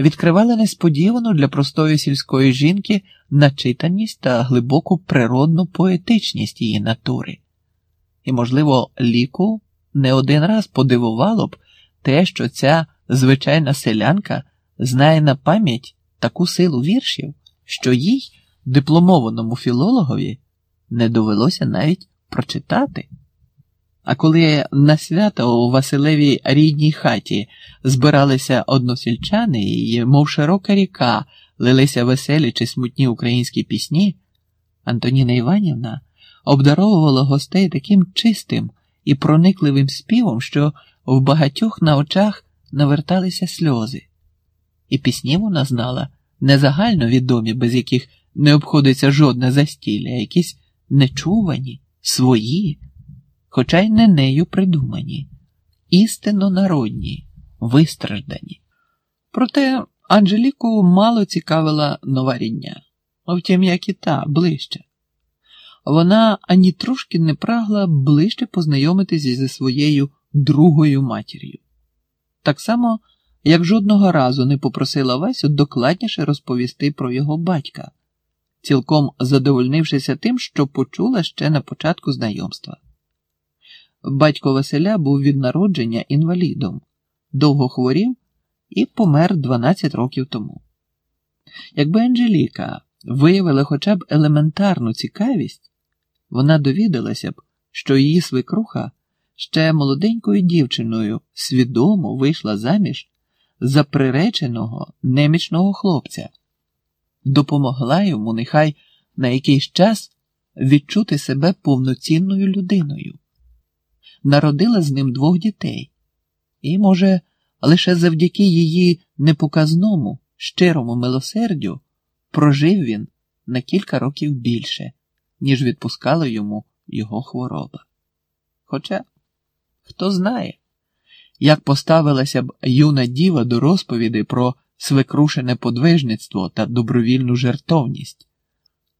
відкривали несподівану для простої сільської жінки начитаність та глибоку природну поетичність її натури. І, можливо, ліку не один раз подивувало б те, що ця звичайна селянка знає на пам'ять таку силу віршів, що їй, дипломованому філологові, не довелося навіть прочитати. А коли на свято у Василевій рідній хаті збиралися односельчани і, мов широка ріка, лилися веселі чи смутні українські пісні, Антоніна Іванівна обдаровувала гостей таким чистим і проникливим співом, що в багатьох на очах наверталися сльози. І пісні вона знала не загально відомі, без яких не обходиться жодне застілля, якісь нечувані, свої хоча й не нею придумані, істинно народні, вистраждані. Проте Анжеліку мало цікавила нова рідня, втім, як і та ближче. Вона ані трошки не прагла ближче познайомитися зі своєю другою матір'ю. Так само, як жодного разу не попросила Васю докладніше розповісти про його батька, цілком задовольнившися тим, що почула ще на початку знайомства. Батько Василя був від народження інвалідом, довго хворів і помер 12 років тому. Якби Анжеліка виявила хоча б елементарну цікавість, вона довідалася б, що її свекруха ще молоденькою дівчиною свідомо вийшла заміж за приреченого немічного хлопця, допомогла йому нехай на якийсь час відчути себе повноцінною людиною народила з ним двох дітей, і, може, лише завдяки її непоказному, щирому милосердю прожив він на кілька років більше, ніж відпускала йому його хвороба. Хоча, хто знає, як поставилася б юна діва до розповіді про свекрушене подвижництво та добровільну жертовність.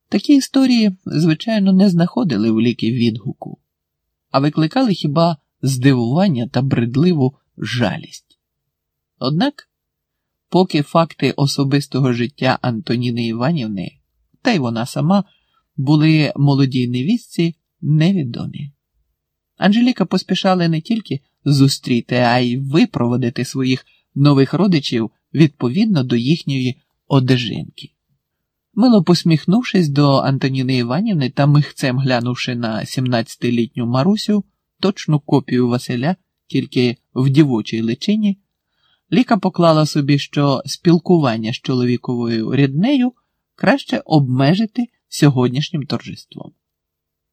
Такі історії, звичайно, не знаходили в ліки відгуку а викликали хіба здивування та бредливу жалість. Однак, поки факти особистого життя Антоніни Іванівни, та й вона сама були молодій невістці невідомі. Анжеліка поспішала не тільки зустріти, а й випроводити своїх нових родичів відповідно до їхньої одежинки. Мило посміхнувшись до Антоніни Іванівни та михцем глянувши на 17-літню Марусю, точну копію Василя, тільки в дівочій личині, Ліка поклала собі, що спілкування з чоловіковою ріднею краще обмежити сьогоднішнім торжеством.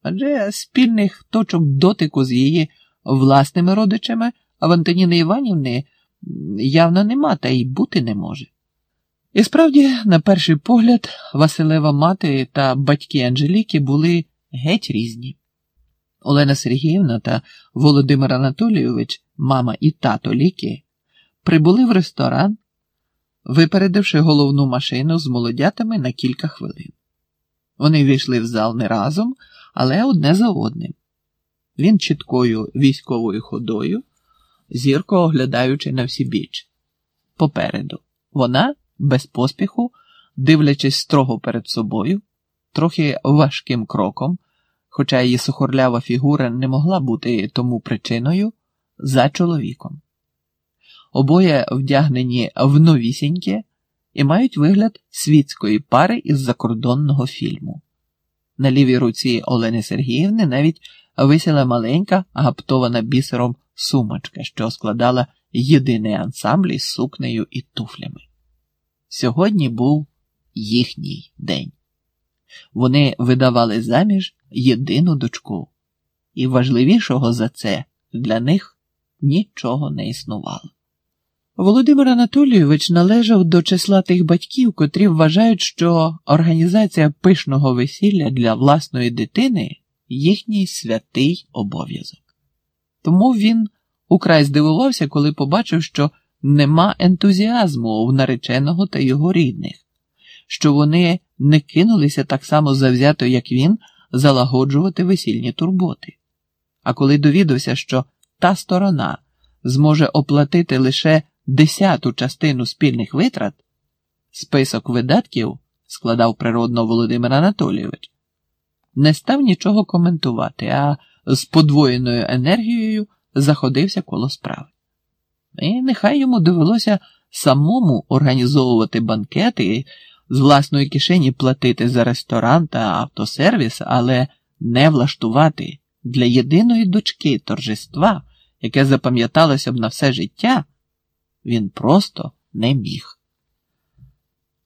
Адже спільних точок дотику з її власними родичами в Антоніни Іванівни явно нема та й бути не може. І справді, на перший погляд, Василева мати та батьки Анжеліки були геть різні. Олена Сергіївна та Володимир Анатолійович, мама і тато ліки, прибули в ресторан, випередивши головну машину з молодятами на кілька хвилин. Вони війшли в зал не разом, але одне за одним. Він чіткою військовою ходою, зірко оглядаючи на всі біч. Попереду вона без поспіху, дивлячись строго перед собою, трохи важким кроком, хоча її сухорлява фігура не могла бути тому причиною, за чоловіком. Обоє вдягнені в новісіньке і мають вигляд світської пари із закордонного фільму. На лівій руці Олени Сергіївни навіть висіла маленька, гаптована бісером сумочка, що складала єдиний ансамбль із сукнею і туфлями. Сьогодні був їхній день. Вони видавали заміж єдину дочку, і важливішого за це для них нічого не існувало. Володимир Анатолійович належав до числа тих батьків, котрі вважають, що організація пишного весілля для власної дитини їхній святий обов'язок. Тому він украй здивувався, коли побачив, що нема ентузіазму в нареченого та його рідних, що вони не кинулися так само завзято, як він, залагоджувати весільні турботи. А коли довідався, що та сторона зможе оплатити лише десяту частину спільних витрат, список видатків складав природно Володимир Анатолійович, не став нічого коментувати, а з подвоєною енергією заходився коло справи. І нехай йому довелося самому організовувати банкети, з власної кишені платити за ресторан та автосервіс, але не влаштувати для єдиної дочки торжества, яке запам'яталося б на все життя, він просто не міг.